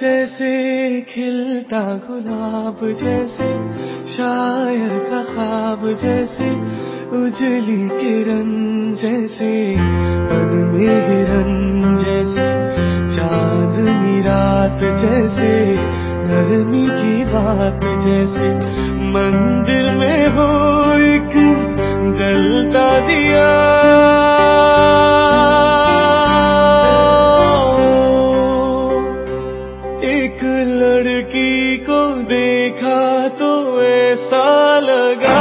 जैसे खिलता गुलाब जैसे, शायर का ख्वाब जैसे, उजली किरण जैसे, मन में हिरन जैसे, चांदनी रात जैसे, नरमी की बात जैसे। मंदिर में हो एक जलता दिया। एक लड़की को देखा तो ऐसा लगा।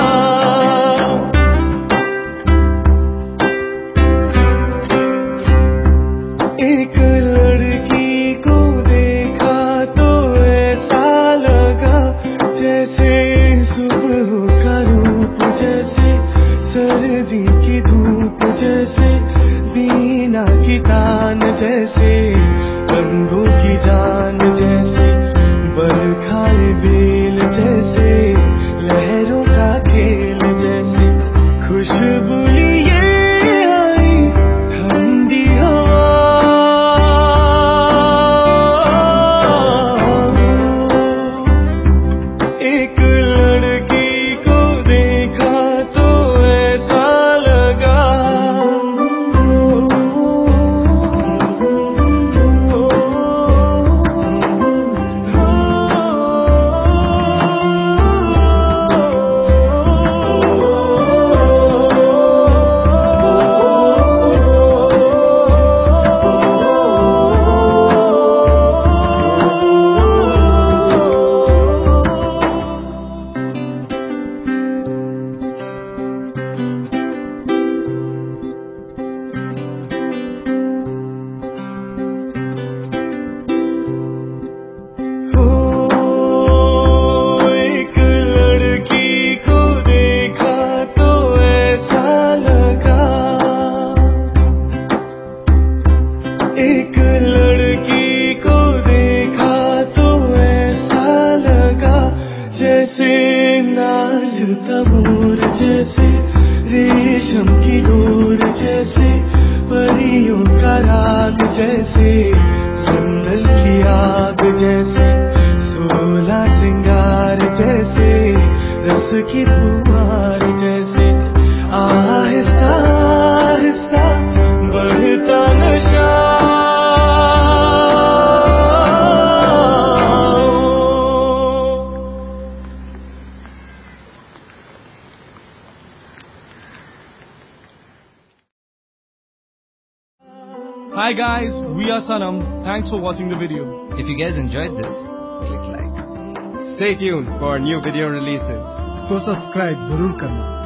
एक लड़की को देखा तो जैसे सुबह का रूप, जैसे सर्दी की धूप, जैसे दीना की तान, जैसे रंगों की जान जैसे नाचता मोर जैसे, रेशम की डोर जैसे, परियों का राग जैसे संदल की आग जैसे, सोला सिंगार जैसे, रस की फुहार Hi guys, we are Sanam. Thanks for watching the video. If you guys enjoyed this, click like. Stay tuned for new video releases. तो सब्सक्राइब जरूर करना